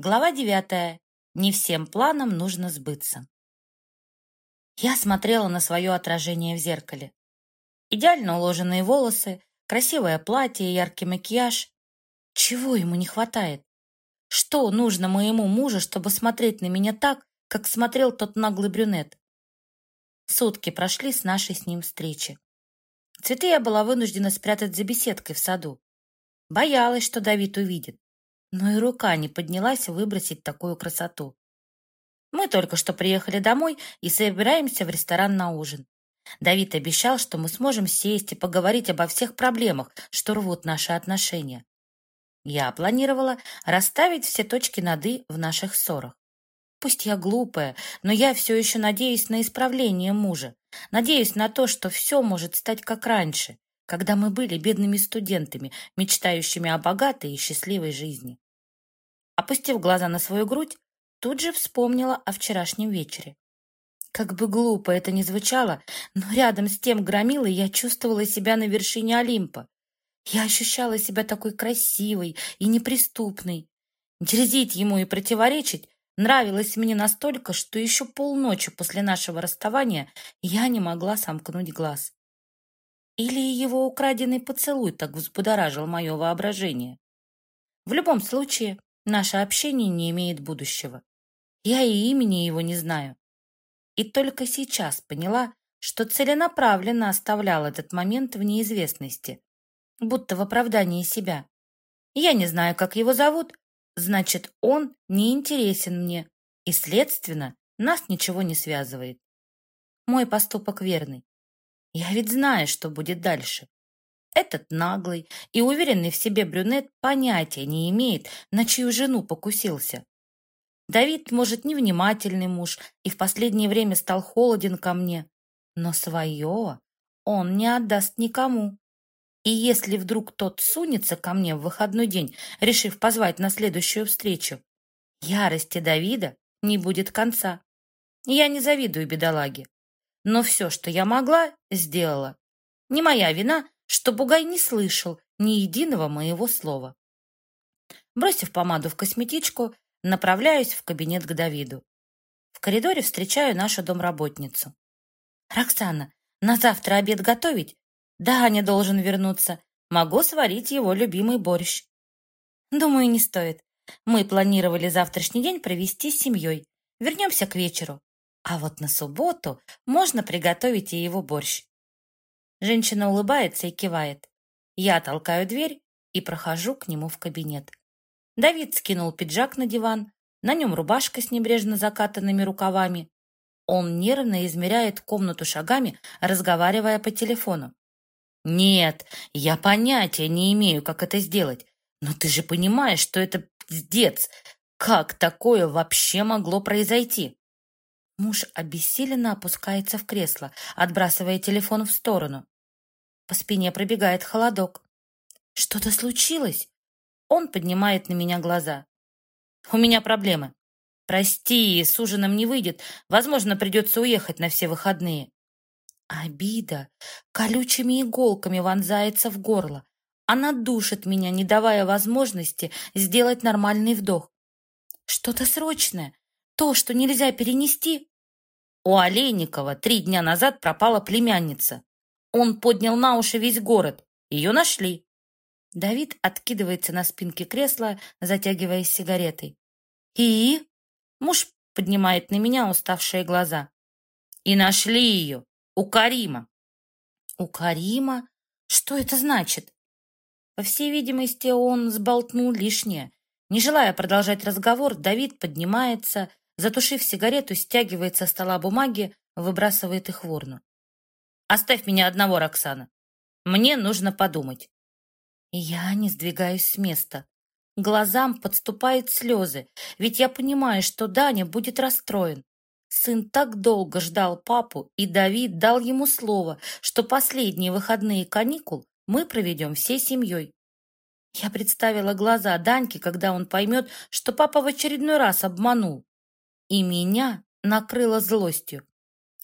Глава девятая. Не всем планам нужно сбыться. Я смотрела на свое отражение в зеркале. Идеально уложенные волосы, красивое платье яркий макияж. Чего ему не хватает? Что нужно моему мужу, чтобы смотреть на меня так, как смотрел тот наглый брюнет? Сутки прошли с нашей с ним встречи. Цветы я была вынуждена спрятать за беседкой в саду. Боялась, что Давид увидит но и рука не поднялась выбросить такую красоту. Мы только что приехали домой и собираемся в ресторан на ужин. Давид обещал, что мы сможем сесть и поговорить обо всех проблемах, что рвут наши отношения. Я планировала расставить все точки над «и» в наших ссорах. Пусть я глупая, но я все еще надеюсь на исправление мужа. Надеюсь на то, что все может стать как раньше когда мы были бедными студентами, мечтающими о богатой и счастливой жизни. Опустив глаза на свою грудь, тут же вспомнила о вчерашнем вечере. Как бы глупо это ни звучало, но рядом с тем громилой я чувствовала себя на вершине Олимпа. Я ощущала себя такой красивой и неприступной. Дерзить ему и противоречить нравилось мне настолько, что еще полночи после нашего расставания я не могла сомкнуть глаз. Или его украденный поцелуй так взбудоражил мое воображение? В любом случае, наше общение не имеет будущего. Я и имени его не знаю. И только сейчас поняла, что целенаправленно оставлял этот момент в неизвестности, будто в оправдании себя. Я не знаю, как его зовут, значит, он не интересен мне, и, следственно, нас ничего не связывает. Мой поступок верный. Я ведь знаю, что будет дальше. Этот наглый и уверенный в себе брюнет понятия не имеет, на чью жену покусился. Давид, может, невнимательный муж и в последнее время стал холоден ко мне, но свое он не отдаст никому. И если вдруг тот сунется ко мне в выходной день, решив позвать на следующую встречу, ярости Давида не будет конца. Я не завидую бедолаге. Но все, что я могла, сделала. Не моя вина, что Бугай не слышал ни единого моего слова. Бросив помаду в косметичку, направляюсь в кабинет к Давиду. В коридоре встречаю нашу домработницу. «Роксана, на завтра обед готовить?» «Да, Аня должен вернуться. Могу сварить его любимый борщ». «Думаю, не стоит. Мы планировали завтрашний день провести с семьей. Вернемся к вечеру. А вот на субботу можно приготовить и его борщ. Женщина улыбается и кивает. Я толкаю дверь и прохожу к нему в кабинет. Давид скинул пиджак на диван, на нем рубашка с небрежно закатанными рукавами. Он нервно измеряет комнату шагами, разговаривая по телефону. «Нет, я понятия не имею, как это сделать. Но ты же понимаешь, что это пиздец. Как такое вообще могло произойти?» Муж обессиленно опускается в кресло, отбрасывая телефон в сторону. По спине пробегает холодок. «Что-то случилось?» Он поднимает на меня глаза. «У меня проблемы. Прости, с ужином не выйдет. Возможно, придется уехать на все выходные». Обида колючими иголками вонзается в горло. Она душит меня, не давая возможности сделать нормальный вдох. Что-то срочное. То, что нельзя перенести. У Олейникова три дня назад пропала племянница. Он поднял на уши весь город. Ее нашли. Давид откидывается на спинке кресла, затягиваясь сигаретой. «И?» Муж поднимает на меня уставшие глаза. «И нашли ее. У Карима». «У Карима? Что это значит?» По всей видимости, он сболтнул лишнее. Не желая продолжать разговор, Давид поднимается, Затушив сигарету, стягивает со стола бумаги, выбрасывает их в урну. «Оставь меня одного, Роксана. Мне нужно подумать». Я не сдвигаюсь с места. Глазам подступают слезы, ведь я понимаю, что Даня будет расстроен. Сын так долго ждал папу, и Давид дал ему слово, что последние выходные каникул мы проведем всей семьей. Я представила глаза Даньки, когда он поймет, что папа в очередной раз обманул. И меня накрыло злостью.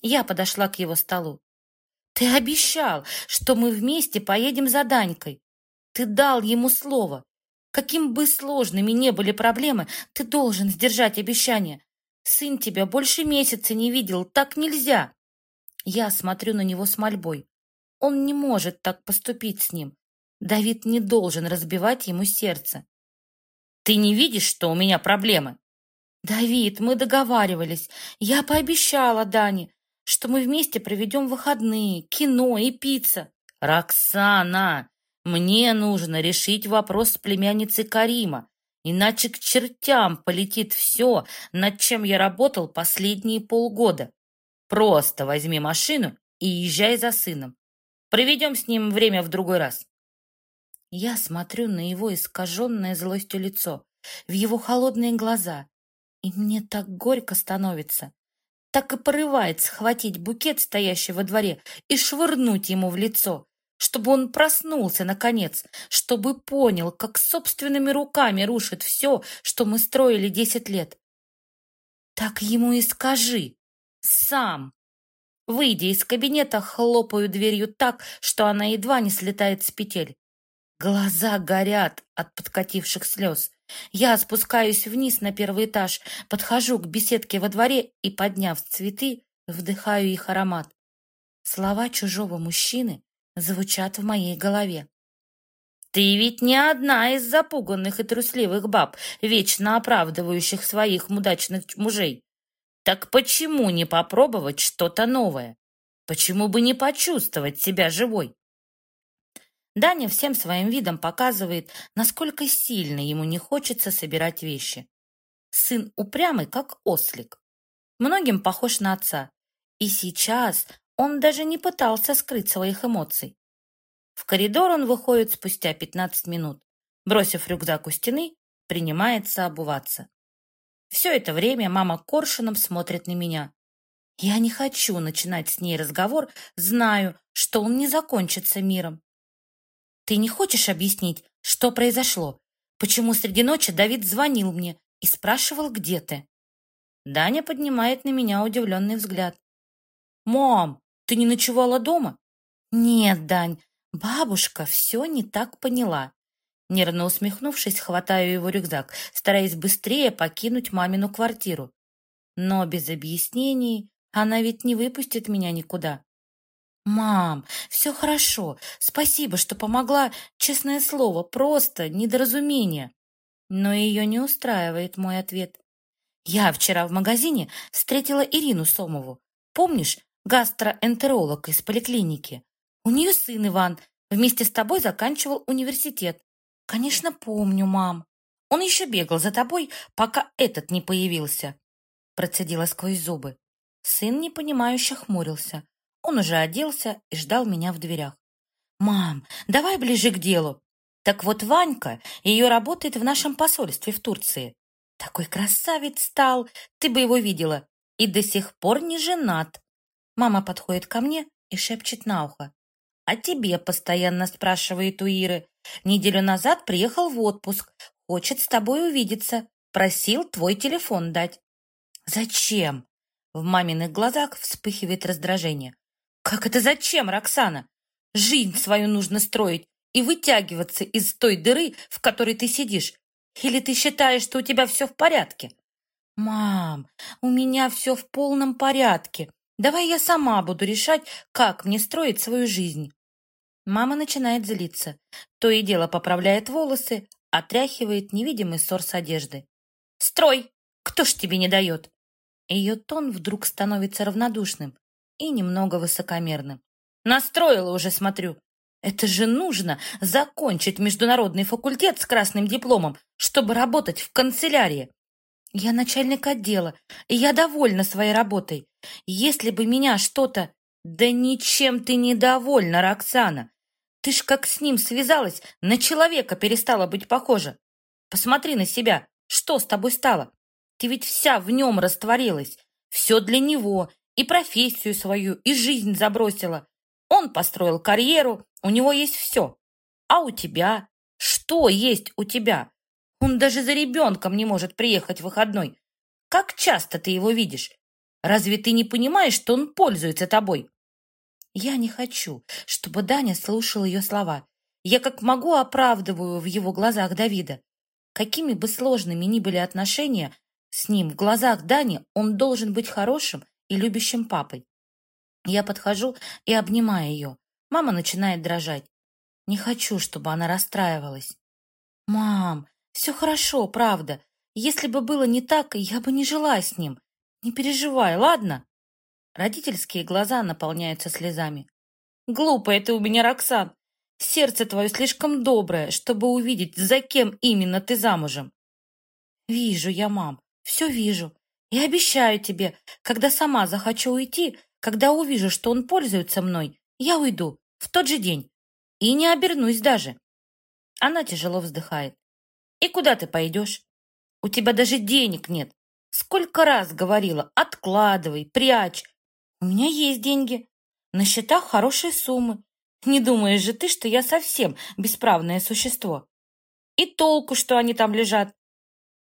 Я подошла к его столу. «Ты обещал, что мы вместе поедем за Данькой. Ты дал ему слово. Каким бы сложными не были проблемы, ты должен сдержать обещание. Сын тебя больше месяца не видел, так нельзя. Я смотрю на него с мольбой. Он не может так поступить с ним. Давид не должен разбивать ему сердце. Ты не видишь, что у меня проблемы? Давид, мы договаривались. Я пообещала Дане, что мы вместе проведем выходные, кино и пицца. Роксана, мне нужно решить вопрос с племянницей Карима, иначе к чертям полетит все, над чем я работал последние полгода. Просто возьми машину и езжай за сыном. Проведем с ним время в другой раз. Я смотрю на его искаженное злостью лицо, в его холодные глаза, и мне так горько становится. Так и порывает схватить букет, стоящий во дворе, и швырнуть ему в лицо чтобы он проснулся, наконец, чтобы понял, как собственными руками рушит все, что мы строили десять лет. Так ему и скажи. Сам. Выйдя из кабинета, хлопаю дверью так, что она едва не слетает с петель. Глаза горят от подкативших слез. Я спускаюсь вниз на первый этаж, подхожу к беседке во дворе и, подняв цветы, вдыхаю их аромат. Слова чужого мужчины звучат в моей голове. Ты ведь не одна из запуганных и трусливых баб, вечно оправдывающих своих мудачных мужей. Так почему не попробовать что-то новое? Почему бы не почувствовать себя живой? Даня всем своим видом показывает, насколько сильно ему не хочется собирать вещи. Сын упрямый, как ослик. Многим похож на отца. И сейчас он даже не пытался скрыть своих эмоций. В коридор он выходит спустя 15 минут. Бросив рюкзак у стены, принимается обуваться. Все это время мама коршуном смотрит на меня. Я не хочу начинать с ней разговор, знаю, что он не закончится миром. Ты не хочешь объяснить, что произошло? Почему среди ночи Давид звонил мне и спрашивал, где ты? Даня поднимает на меня удивленный взгляд. «Мам, ты не ночевала дома? Нет, Дань, бабушка все не так поняла. Нервно усмехнувшись, хватаю его рюкзак, стараясь быстрее покинуть мамину квартиру. Но без объяснений она ведь не выпустит меня никуда. «Мам, все хорошо. Спасибо, что помогла. Честное слово, просто недоразумение». Но ее не устраивает мой ответ. «Я вчера в магазине встретила Ирину Сомову. Помнишь, гастроэнтеролог из поликлиники. У нее сын Иван вместе с тобой заканчивал университет. Конечно, помню, мам. Он еще бегал за тобой, пока этот не появился. Процедила сквозь зубы. Сын непонимающе хмурился. Он уже оделся и ждал меня в дверях. «Мам, давай ближе к делу. Так вот Ванька, ее работает в нашем посольстве в Турции. Такой красавец стал, ты бы его видела. И до сих пор не женат. Мама подходит ко мне и шепчет на ухо. «А тебе постоянно спрашивает у Иры. Неделю назад приехал в отпуск. Хочет с тобой увидеться. Просил твой телефон дать». «Зачем?» В маминых глазах вспыхивает раздражение. «Как это зачем, Роксана? Жизнь свою нужно строить и вытягиваться из той дыры, в которой ты сидишь. Или ты считаешь, что у тебя все в порядке?» «Мам, у меня все в полном порядке. Давай я сама буду решать, как мне строить свою жизнь. Мама начинает злиться. То и дело поправляет волосы, отряхивает невидимый ссор с одежды. «Строй! Кто ж тебе не дает?» Ее тон вдруг становится равнодушным и немного высокомерным. «Настроила уже, смотрю. Это же нужно закончить международный факультет с красным дипломом, чтобы работать в канцелярии. Я начальник отдела, и я довольна своей работой. Если бы меня что-то... Да ничем ты не довольна, Роксана. Ты ж как с ним связалась, на человека перестала быть похожа. Посмотри на себя, что с тобой стало? Ты ведь вся в нем растворилась. Все для него, и профессию свою, и жизнь забросила. Он построил карьеру, у него есть все. А у тебя? Что есть у тебя? Он даже за ребенком не может приехать в выходной. Как часто ты его видишь? Разве ты не понимаешь, что он пользуется тобой? Я не хочу, чтобы Даня слушал ее слова. Я как могу оправдываю в его глазах Давида. какими бы сложными ни были отношения с ним, в глазах Дани он должен быть хорошим и любящим папой. Я подхожу и обнимаю ее. Мама начинает дрожать. Не хочу, чтобы она расстраивалась. «Мам, все хорошо, правда. Если бы было не так, я бы не жила с ним. Не переживай, ладно?» Родительские глаза наполняются слезами. «Глупая ты у меня, Роксан. Сердце твое слишком доброе, чтобы увидеть, за кем именно ты замужем». «Вижу я, мам, все вижу. И обещаю тебе, когда сама захочу уйти, когда увижу, что он пользуется мной, я уйду в тот же день и не обернусь даже». Она тяжело вздыхает. «И куда ты пойдешь? У тебя даже денег нет. Сколько раз говорила, откладывай, прячь. У меня есть деньги. На счетах хорошие суммы. Не думаешь же ты, что я совсем бесправное существо? И толку, что они там лежат.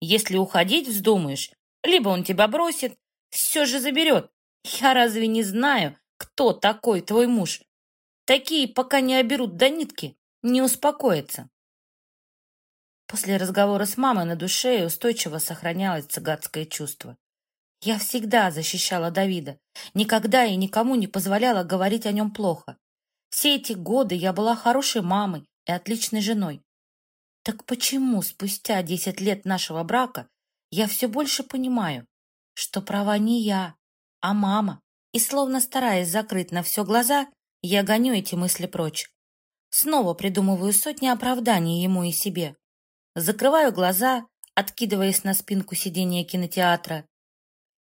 Если уходить вздумаешь, либо он тебя бросит, все же заберет. Я разве не знаю, кто такой твой муж? Такие, пока не оберут до нитки, не успокоятся. После разговора с мамой на душе устойчиво сохранялось цыгатское чувство. Я всегда защищала Давида, никогда и никому не позволяла говорить о нем плохо. Все эти годы я была хорошей мамой и отличной женой. Так почему спустя десять лет нашего брака я все больше понимаю, что права не я, а мама, и словно стараясь закрыть на все глаза, я гоню эти мысли прочь. Снова придумываю сотни оправданий ему и себе. Закрываю глаза, откидываясь на спинку сиденья кинотеатра.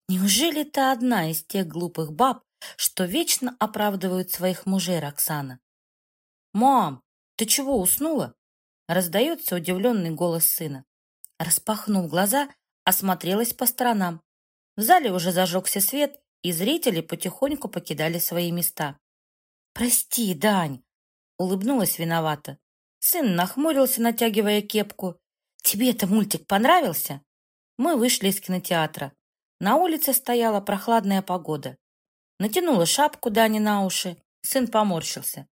Неужели ты одна из тех глупых баб, что вечно оправдывают своих мужей, Роксана? «Мам, ты чего, уснула?» Раздается удивленный голос сына. Распахнув глаза, осмотрелась по сторонам. В зале уже зажегся свет, и зрители потихоньку покидали свои места. «Прости, Дань!» — улыбнулась виновата. Сын нахмурился, натягивая кепку. «Тебе это мультик понравился?» Мы вышли из кинотеатра. На улице стояла прохладная погода. Натянула шапку Дани на уши. Сын поморщился.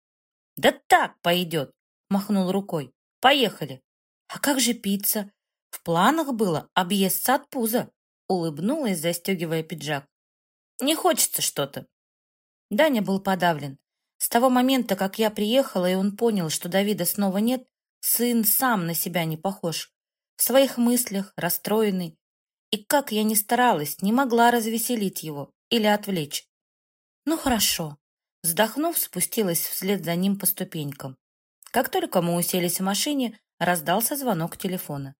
«Да так пойдет!» — махнул рукой. «Поехали!» «А как же пицца?» «В планах было объесться от пуза!» Улыбнулась, застегивая пиджак. «Не хочется что-то!» Даня был подавлен. С того момента, как я приехала, и он понял, что Давида снова нет, сын сам на себя не похож. В своих мыслях, расстроенный, и как я ни старалась, не могла развеселить его или отвлечь. Ну хорошо. Вздохнув, спустилась вслед за ним по ступенькам. Как только мы уселись в машине, раздался звонок телефона.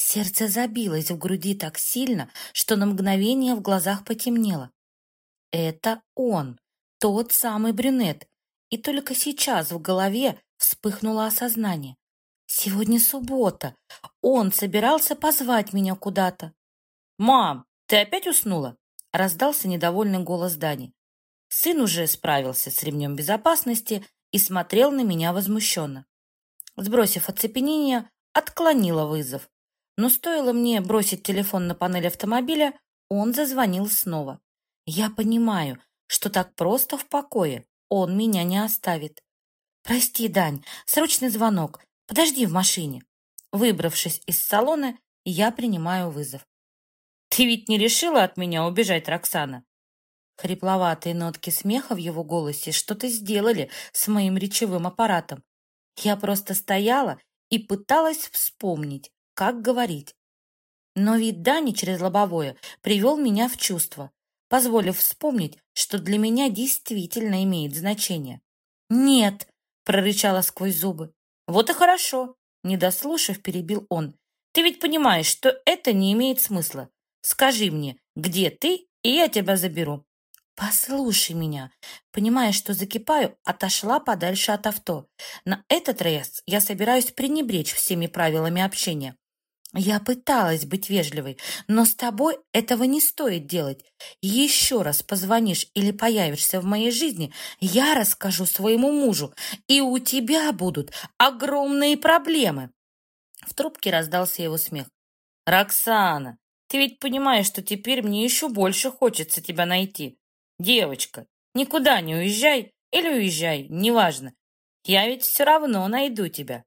Сердце забилось в груди так сильно, что на мгновение в глазах потемнело. Это он, тот самый брюнет. И только сейчас в голове вспыхнуло осознание. Сегодня суббота. Он собирался позвать меня куда-то. «Мам, ты опять уснула?» — раздался недовольный голос Дани. Сын уже справился с ремнем безопасности и смотрел на меня возмущенно. Сбросив оцепенение, отклонила вызов. Но стоило мне бросить телефон на панель автомобиля, он зазвонил снова. Я понимаю, что так просто в покое он меня не оставит. «Прости, Дань, срочный звонок. Подожди в машине». Выбравшись из салона, я принимаю вызов. Ты ведь не решила от меня убежать, Роксана? Хрипловатые нотки смеха в его голосе что-то сделали с моим речевым аппаратом. Я просто стояла и пыталась вспомнить, как говорить. Но вид Дани через лобовое привел меня в чувство, позволив вспомнить, что для меня действительно имеет значение. «Нет!» — прорычала сквозь зубы. «Вот и хорошо!» — не дослушав, перебил он. «Ты ведь понимаешь, что это не имеет смысла. Скажи мне, где ты, и я тебя заберу». «Послушай меня». Понимая, что закипаю, отошла подальше от авто. На этот раз я собираюсь пренебречь всеми правилами общения. Я пыталась быть вежливой, но с тобой этого не стоит делать. Еще раз позвонишь или появишься в моей жизни, я расскажу своему мужу, и у тебя будут огромные проблемы. В трубке раздался его смех. «Роксана, ты ведь понимаешь, что теперь мне еще больше хочется тебя найти. Девочка, никуда не уезжай или уезжай, неважно. Я ведь все равно найду тебя.